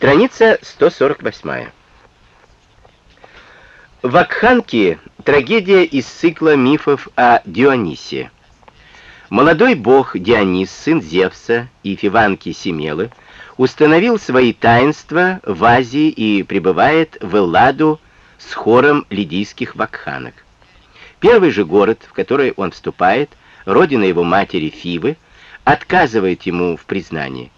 Страница 148. Вакханки — трагедия из цикла мифов о Дионисе. Молодой бог Дионис, сын Зевса и Фиванки Семелы, установил свои таинства в Азии и прибывает в Элладу с хором лидийских вакханок. Первый же город, в который он вступает, родина его матери Фивы, отказывает ему в признании.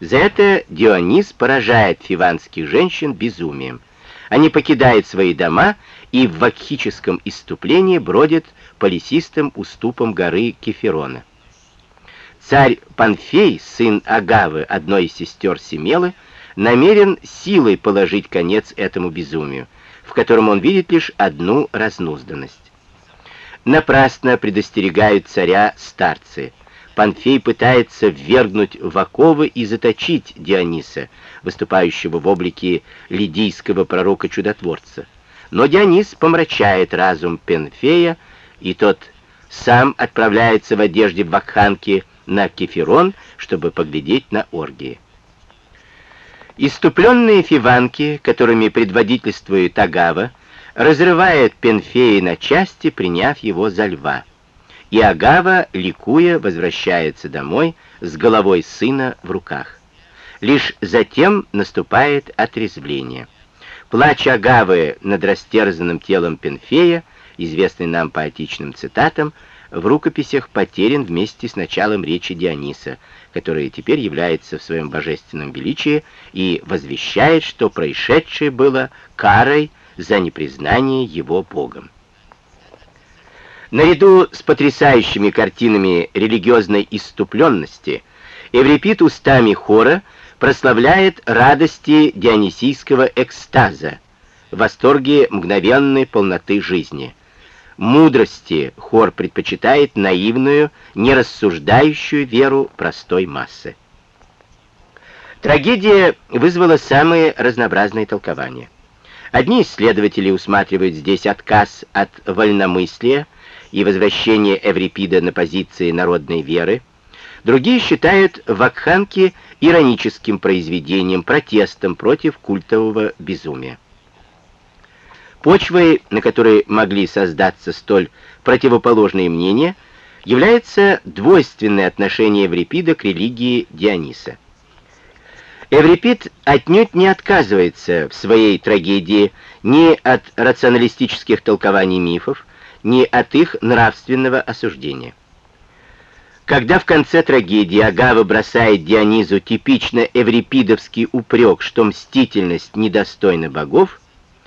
За это Дионис поражает фиванских женщин безумием. Они покидают свои дома и в вакхическом иступлении бродят по лесистым уступам горы Кеферона. Царь Панфей, сын Агавы, одной из сестер Семелы, намерен силой положить конец этому безумию, в котором он видит лишь одну разнузданность. Напрасно предостерегают царя старцы. Панфей пытается ввергнуть в оковы и заточить Диониса, выступающего в облике лидийского пророка-чудотворца. Но Дионис помрачает разум Пенфея, и тот сам отправляется в одежде вакханки на Кеферон, чтобы поглядеть на оргии. Иступленные фиванки, которыми предводительствует Агава, разрывает Пенфея на части, приняв его за льва. И Агава, ликуя, возвращается домой с головой сына в руках. Лишь затем наступает отрезвление. Плач Агавы над растерзанным телом Пенфея, известный нам по отичным цитатам, в рукописях потерян вместе с началом речи Диониса, которая теперь является в своем божественном величии и возвещает, что происшедшее было карой за непризнание его Богом. Наряду с потрясающими картинами религиозной иступленности, Эврипид устами хора прославляет радости дионисийского экстаза, восторге мгновенной полноты жизни, мудрости хор предпочитает наивную, нерассуждающую веру простой массы. Трагедия вызвала самые разнообразные толкования. Одни исследователи усматривают здесь отказ от вольномыслия и возвращение Эврипида на позиции народной веры, другие считают вакханки ироническим произведением, протестом против культового безумия. Почвой, на которой могли создаться столь противоположные мнения, является двойственное отношение Эврипида к религии Диониса. Эврипид отнюдь не отказывается в своей трагедии ни от рационалистических толкований мифов, ни от их нравственного осуждения. Когда в конце трагедии Агава бросает Дионизу типично эврипидовский упрек, что мстительность недостойна богов,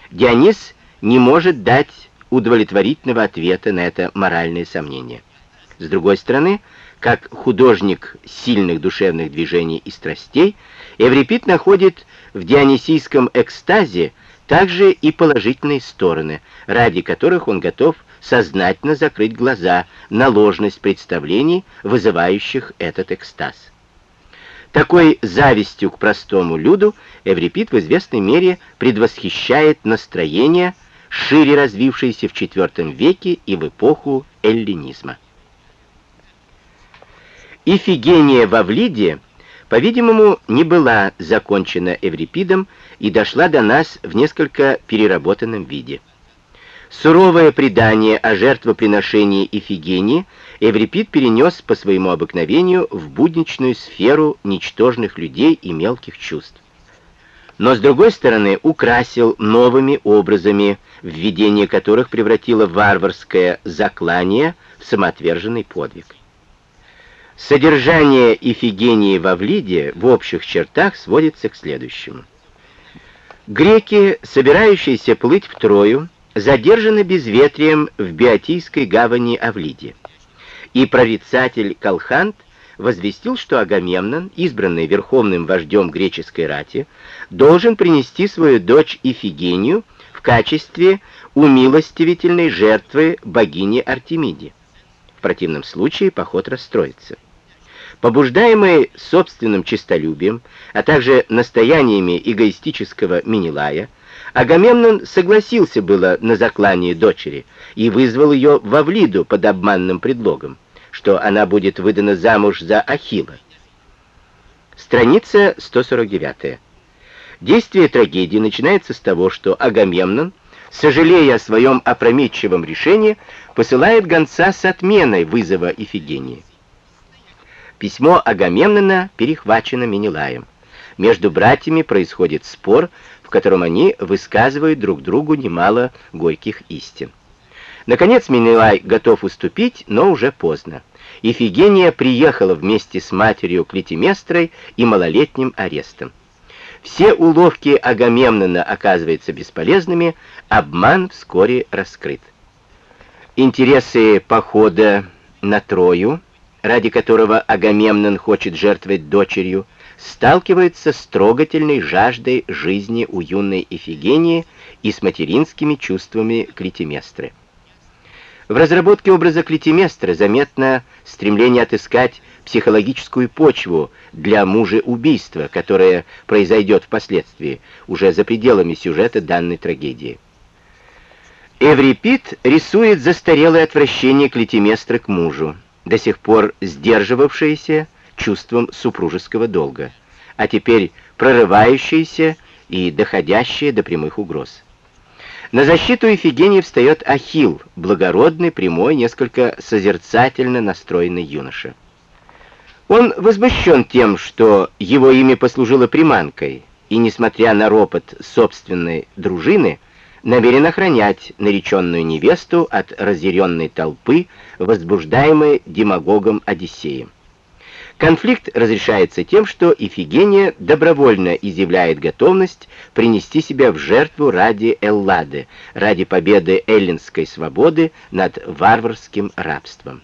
Дионис не может дать удовлетворительного ответа на это моральное сомнение. С другой стороны, как художник сильных душевных движений и страстей, Эврипид находит в дионисийском экстазе также и положительные стороны, ради которых он готов сознательно закрыть глаза на ложность представлений, вызывающих этот экстаз. Такой завистью к простому люду Эврипид в известной мере предвосхищает настроение, шире развившееся в IV веке и в эпоху эллинизма. Ифигения в Авлиде, по-видимому, не была закончена Эврипидом и дошла до нас в несколько переработанном виде. Суровое предание о жертвоприношении Ифигении Эврипид перенес по своему обыкновению в будничную сферу ничтожных людей и мелких чувств. Но, с другой стороны, украсил новыми образами, введение которых превратило варварское заклание в самоотверженный подвиг. Содержание Ифигении в Авлиде в общих чертах сводится к следующему. Греки, собирающиеся плыть в Трою, задержаны безветрием в Биотийской гавани Авлиде. И прорицатель Калхант возвестил, что Агамемнон, избранный верховным вождем греческой рати, должен принести свою дочь Ифигению в качестве умилостивительной жертвы богини Артемиде. В противном случае поход расстроится. Побуждаемый собственным честолюбием, а также настояниями эгоистического Минилая, Агамемнон согласился было на заклание дочери и вызвал ее в Авлиду под обманным предлогом, что она будет выдана замуж за Ахилла. Страница 149. Действие трагедии начинается с того, что Агамемнон, сожалея о своем опрометчивом решении, посылает гонца с отменой вызова Ифигении. Письмо Агамемнона перехвачено Менелаем. Между братьями происходит спор, котором они высказывают друг другу немало горьких истин. Наконец Менелай готов уступить, но уже поздно. Ифигения приехала вместе с матерью Клетиместрой и малолетним арестом. Все уловки Агамемнона оказываются бесполезными, обман вскоре раскрыт. Интересы похода на Трою, ради которого Агамемнон хочет жертвовать дочерью, сталкиваются с трогательной жаждой жизни у юной Ифигении и с материнскими чувствами Клетиместры. В разработке образа Клетиместра заметно стремление отыскать психологическую почву для мужеубийства, которое произойдет впоследствии, уже за пределами сюжета данной трагедии. Эврипид рисует застарелое отвращение Клетиместра к мужу, до сих пор сдерживавшееся чувством супружеского долга, а теперь прорывающееся и доходящее до прямых угроз. На защиту Ифигении встает Ахил, благородный, прямой, несколько созерцательно настроенный юноша. Он возмущен тем, что его имя послужило приманкой, и, несмотря на ропот собственной дружины, намерен охранять нареченную невесту от разъяренной толпы, возбуждаемой демагогом Одиссеем. Конфликт разрешается тем, что Ифигения добровольно изъявляет готовность принести себя в жертву ради Эллады, ради победы эллинской свободы над варварским рабством.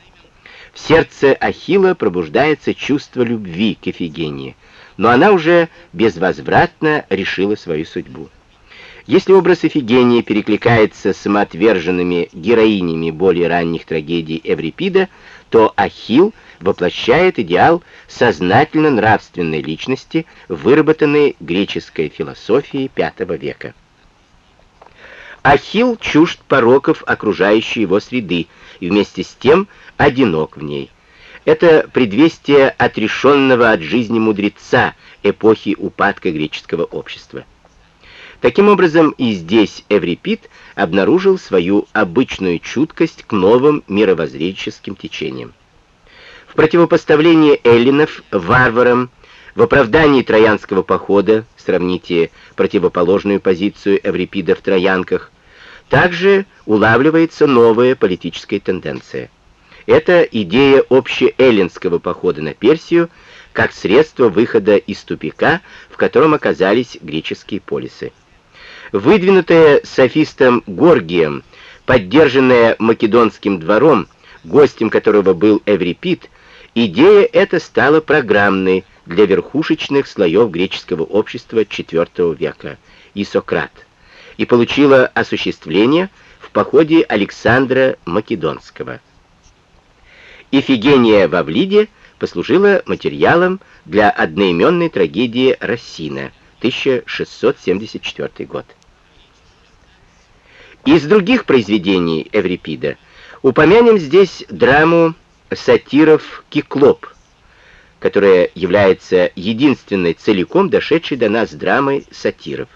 В сердце Ахилла пробуждается чувство любви к Ифигении, но она уже безвозвратно решила свою судьбу. Если образ Ифигении перекликается с самоотверженными героинями более ранних трагедий Эврипида, то Ахилл воплощает идеал сознательно нравственной личности, выработанной греческой философией V века. Ахилл чужд пороков окружающей его среды и вместе с тем одинок в ней. Это предвестие отрешенного от жизни мудреца эпохи упадка греческого общества. Таким образом, и здесь Эврипид обнаружил свою обычную чуткость к новым мировоззренческим течениям. Противопоставлении эллинов варварам, в оправдании Троянского похода, сравните противоположную позицию Эврипида в Троянках, также улавливается новая политическая тенденция. Это идея общеэллинского похода на Персию как средство выхода из тупика, в котором оказались греческие полисы. Выдвинутая софистом Горгием, поддержанная македонским двором, гостем которого был Эврипид, идея эта стала программной для верхушечных слоев греческого общества IV века и Сократ, и получила осуществление в походе Александра Македонского. Ифигения в Авлиде послужила материалом для одноименной трагедии Рассина, 1674 год. Из других произведений Эврипида упомянем здесь драму сатиров «Киклоп», которая является единственной целиком дошедшей до нас драмой сатиров.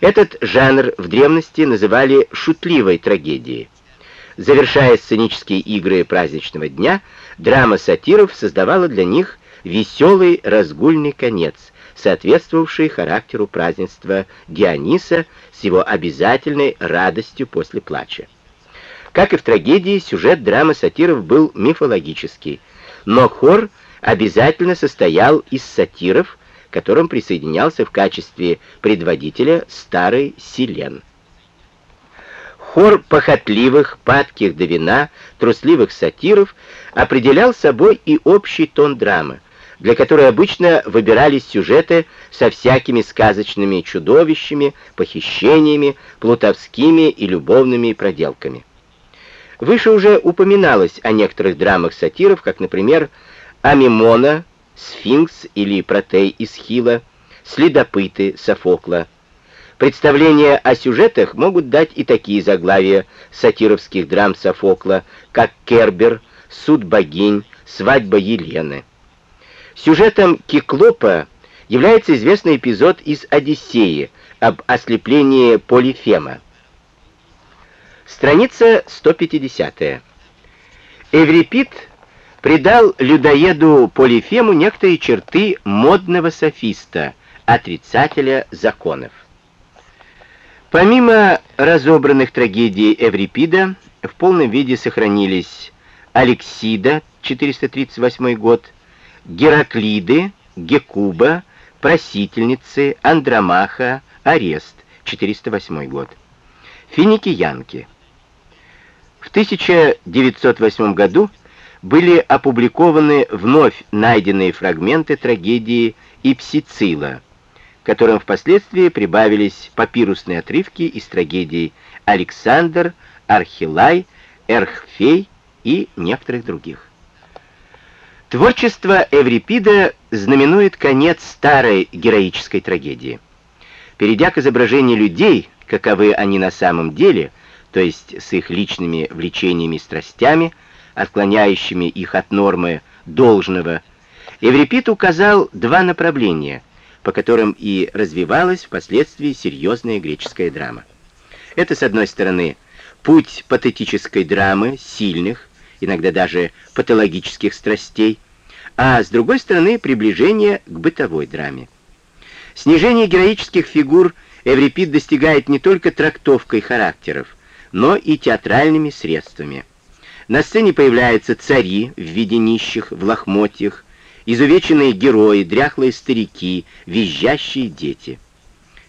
Этот жанр в древности называли шутливой трагедией. Завершая сценические игры праздничного дня, драма сатиров создавала для них веселый разгульный конец, соответствовавший характеру празднества Диониса с его обязательной радостью после плача. Как и в трагедии, сюжет драмы сатиров был мифологический, но хор обязательно состоял из сатиров, к которым присоединялся в качестве предводителя старый Силен. Хор похотливых, падких до вина, трусливых сатиров определял собой и общий тон драмы, для которой обычно выбирались сюжеты со всякими сказочными чудовищами, похищениями, плутовскими и любовными проделками. Выше уже упоминалось о некоторых драмах сатиров, как, например, Амимона, Сфинкс или Протей из Хила, Следопыты Софокла. Представления о сюжетах могут дать и такие заглавия сатировских драм Софокла, как Кербер, Суд богинь, Свадьба Елены. Сюжетом Киклопа является известный эпизод из «Одиссеи» об ослеплении Полифема. Страница 150. Эврипид придал людоеду Полифему некоторые черты модного софиста, отрицателя законов. Помимо разобранных трагедий Эврипида, в полном виде сохранились Алексида, 438 год, Гераклиды, Гекуба, Просительницы, Андромаха, Арест, 408 год. Финикиянки. В 1908 году были опубликованы вновь найденные фрагменты трагедии Ипсицила, которым впоследствии прибавились папирусные отрывки из трагедий Александр, Архилай, Эрхфей и некоторых других. Творчество Эврипида знаменует конец старой героической трагедии. Перейдя к изображению людей, каковы они на самом деле, то есть с их личными влечениями и страстями, отклоняющими их от нормы должного, Эврипид указал два направления, по которым и развивалась впоследствии серьезная греческая драма. Это, с одной стороны, путь патетической драмы, сильных, иногда даже патологических страстей, а с другой стороны, приближение к бытовой драме. Снижение героических фигур Эврипид достигает не только трактовкой характеров, но и театральными средствами – на сцене появляются цари в виде нищих, в лохмотьях, изувеченные герои, дряхлые старики, визжащие дети.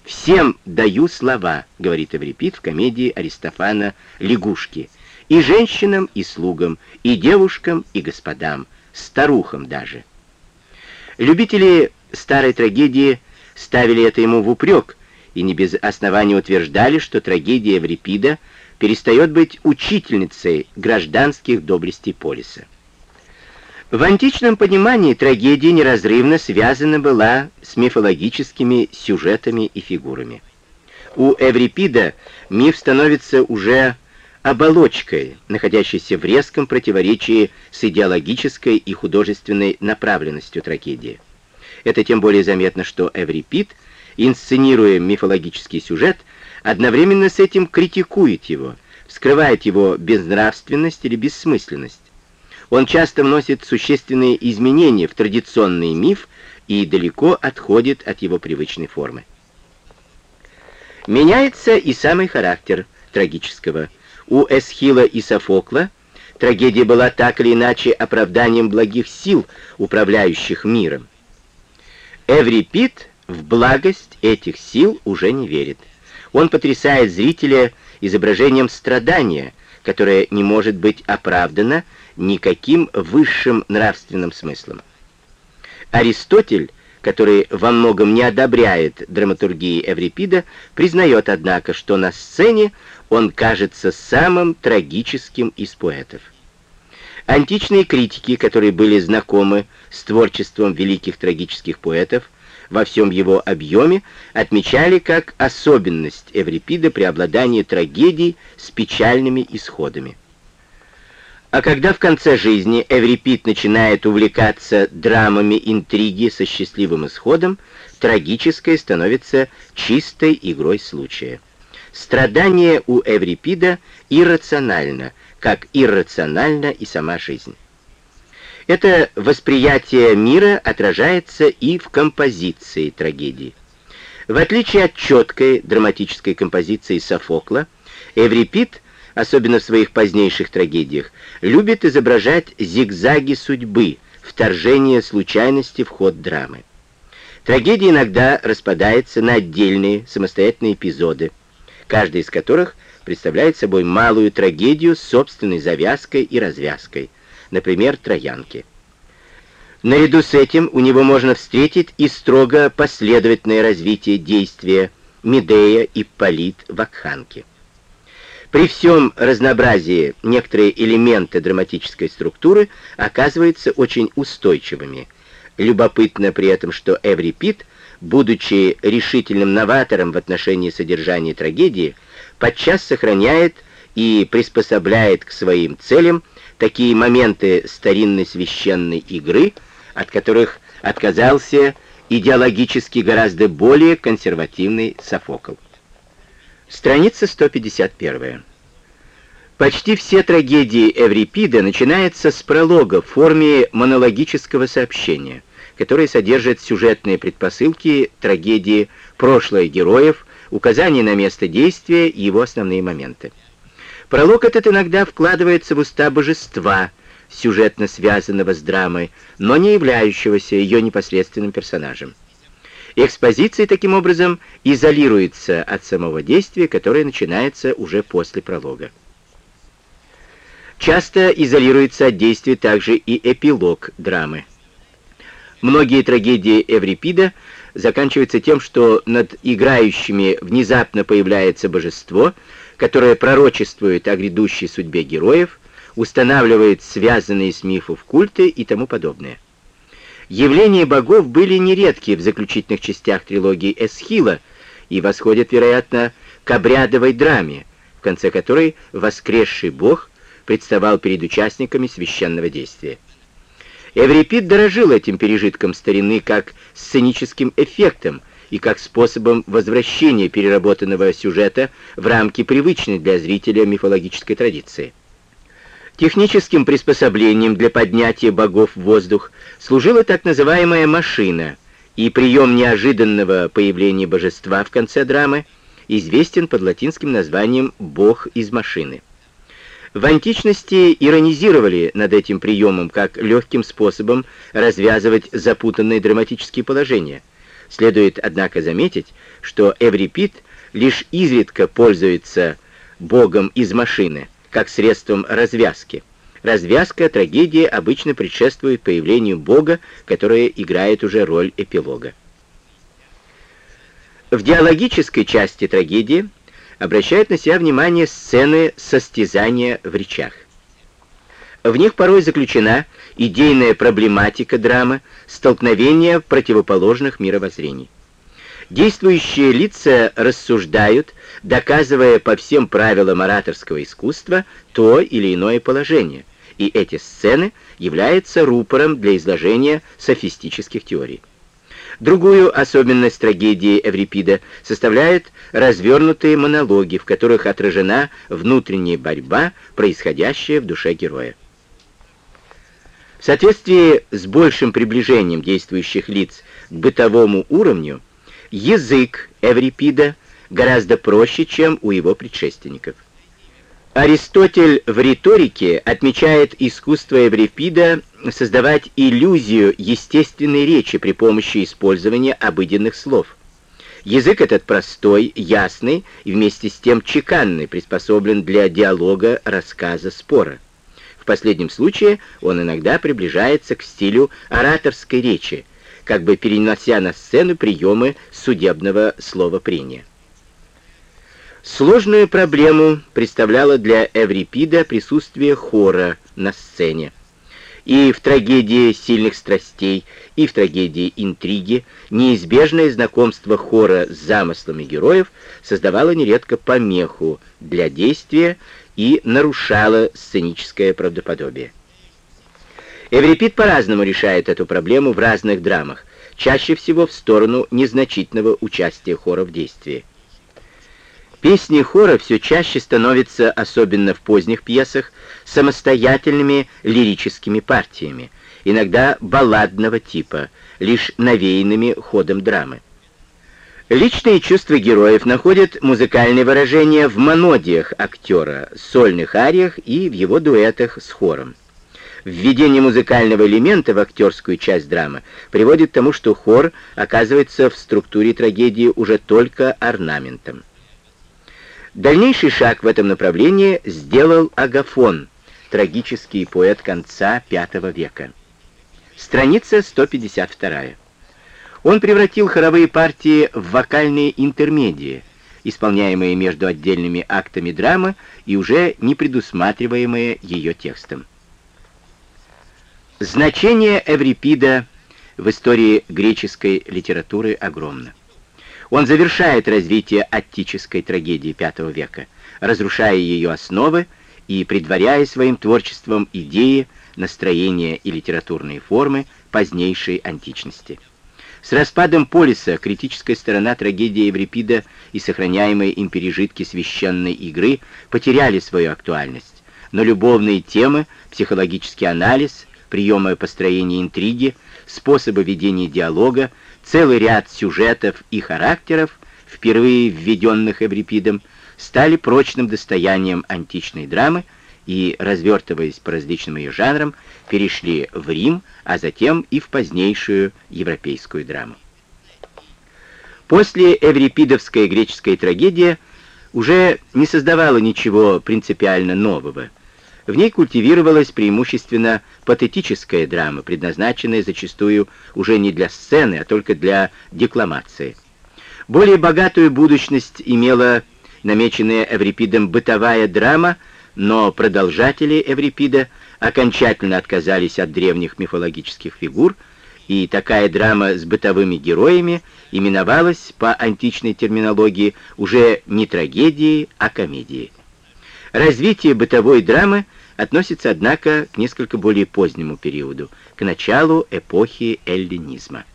«Всем даю слова», — говорит Эврипид в комедии Аристофана «Лягушки», и женщинам, и слугам, и девушкам, и господам, старухам даже. Любители старой трагедии ставили это ему в упрек, и не без основания утверждали, что трагедия Эврипида — перестает быть учительницей гражданских доблестей полиса. В античном понимании трагедия неразрывно связана была с мифологическими сюжетами и фигурами. У Эврипида миф становится уже оболочкой, находящейся в резком противоречии с идеологической и художественной направленностью трагедии. Это тем более заметно, что Эврипид, инсценируя мифологический сюжет, одновременно с этим критикует его, скрывает его безнравственность или бессмысленность. Он часто вносит существенные изменения в традиционный миф и далеко отходит от его привычной формы. Меняется и самый характер трагического. У Эсхила и Софокла трагедия была так или иначе оправданием благих сил, управляющих миром. Эврипид в благость этих сил уже не верит. Он потрясает зрителя изображением страдания, которое не может быть оправдано никаким высшим нравственным смыслом. Аристотель, который во многом не одобряет драматургии Эврипида, признает, однако, что на сцене он кажется самым трагическим из поэтов. Античные критики, которые были знакомы с творчеством великих трагических поэтов, во всем его объеме отмечали как особенность Эврипида преобладание трагедий с печальными исходами. А когда в конце жизни Эврипид начинает увлекаться драмами интриги со счастливым исходом, трагическое становится чистой игрой случая. Страдание у Эврипида иррационально, как иррациональна и сама жизнь. Это восприятие мира отражается и в композиции трагедии. В отличие от четкой драматической композиции Софокла, Эврипид, особенно в своих позднейших трагедиях, любит изображать зигзаги судьбы, вторжение случайности в ход драмы. Трагедия иногда распадается на отдельные самостоятельные эпизоды, каждый из которых представляет собой малую трагедию с собственной завязкой и развязкой – например, троянки. Наряду с этим у него можно встретить и строго последовательное развитие действия Медея и Полит в Акханке. При всем разнообразии некоторые элементы драматической структуры оказываются очень устойчивыми. Любопытно при этом, что Эврипид, будучи решительным новатором в отношении содержания трагедии, подчас сохраняет и приспособляет к своим целям такие моменты старинной священной игры, от которых отказался идеологически гораздо более консервативный Софокл. Страница 151. Почти все трагедии Эврипида начинаются с пролога в форме монологического сообщения, которое содержит сюжетные предпосылки трагедии прошлое героев, указание на место действия и его основные моменты. Пролог этот иногда вкладывается в уста божества, сюжетно связанного с драмой, но не являющегося ее непосредственным персонажем. Экспозиция таким образом изолируется от самого действия, которое начинается уже после пролога. Часто изолируется от действия также и эпилог драмы. Многие трагедии Эврипида заканчиваются тем, что над играющими внезапно появляется божество, которое пророчествует о грядущей судьбе героев, устанавливает связанные с мифов культы и тому подобное. Явления богов были нередки в заключительных частях трилогии Эсхила и восходят, вероятно, к обрядовой драме, в конце которой воскресший бог представал перед участниками священного действия. Эврипид дорожил этим пережитком старины как сценическим эффектом и как способом возвращения переработанного сюжета в рамки привычной для зрителя мифологической традиции. Техническим приспособлением для поднятия богов в воздух служила так называемая машина, и прием неожиданного появления божества в конце драмы известен под латинским названием «бог из машины». В античности иронизировали над этим приемом как легким способом развязывать запутанные драматические положения. Следует, однако, заметить, что Эврипид лишь изредка пользуется богом из машины, как средством развязки. Развязка трагедии обычно предшествует появлению Бога, которое играет уже роль эпилога. В диалогической части трагедии обращают на себя внимание сцены состязания в речах. В них порой заключена идейная проблематика драмы, столкновение противоположных мировоззрений. Действующие лица рассуждают, доказывая по всем правилам ораторского искусства то или иное положение, и эти сцены являются рупором для изложения софистических теорий. Другую особенность трагедии Эврипида составляют развернутые монологи, в которых отражена внутренняя борьба, происходящая в душе героя. В соответствии с большим приближением действующих лиц к бытовому уровню, язык Эврипида гораздо проще, чем у его предшественников. Аристотель в риторике отмечает искусство Эврипида создавать иллюзию естественной речи при помощи использования обыденных слов. Язык этот простой, ясный и вместе с тем чеканный, приспособлен для диалога, рассказа, спора. В последнем случае он иногда приближается к стилю ораторской речи, как бы перенося на сцену приемы судебного словопрения. Сложную проблему представляло для Эврипида присутствие хора на сцене. И в трагедии сильных страстей, и в трагедии интриги неизбежное знакомство хора с замыслами героев создавало нередко помеху для действия и нарушало сценическое правдоподобие. Эврипид по-разному решает эту проблему в разных драмах, чаще всего в сторону незначительного участия хора в действии. Песни хора все чаще становятся, особенно в поздних пьесах, самостоятельными лирическими партиями, иногда балладного типа, лишь навеянными ходом драмы. Личные чувства героев находят музыкальное выражение в монодиях актера, сольных ариях и в его дуэтах с хором. Введение музыкального элемента в актерскую часть драмы приводит к тому, что хор оказывается в структуре трагедии уже только орнаментом. Дальнейший шаг в этом направлении сделал Агафон, трагический поэт конца V века. Страница 152. Он превратил хоровые партии в вокальные интермедии, исполняемые между отдельными актами драмы и уже не предусматриваемые ее текстом. Значение Эврипида в истории греческой литературы огромно. Он завершает развитие аттической трагедии V века, разрушая ее основы и предваряя своим творчеством идеи, настроения и литературные формы позднейшей античности. С распадом полиса критическая сторона трагедии Еврипида и сохраняемые им пережитки священной игры потеряли свою актуальность, но любовные темы, психологический анализ, приемы построения интриги, способы ведения диалога, целый ряд сюжетов и характеров, впервые введенных Эврипидом, стали прочным достоянием античной драмы и, развертываясь по различным ее жанрам, перешли в Рим, а затем и в позднейшую европейскую драму. После эврипидовская греческая трагедия уже не создавала ничего принципиально нового. В ней культивировалась преимущественно патетическая драма, предназначенная зачастую уже не для сцены, а только для декламации. Более богатую будущность имела намеченная Эврипидом бытовая драма, но продолжатели Эврипида окончательно отказались от древних мифологических фигур, и такая драма с бытовыми героями именовалась по античной терминологии уже не трагедией, а комедией. Развитие бытовой драмы относится, однако, к несколько более позднему периоду, к началу эпохи эллинизма.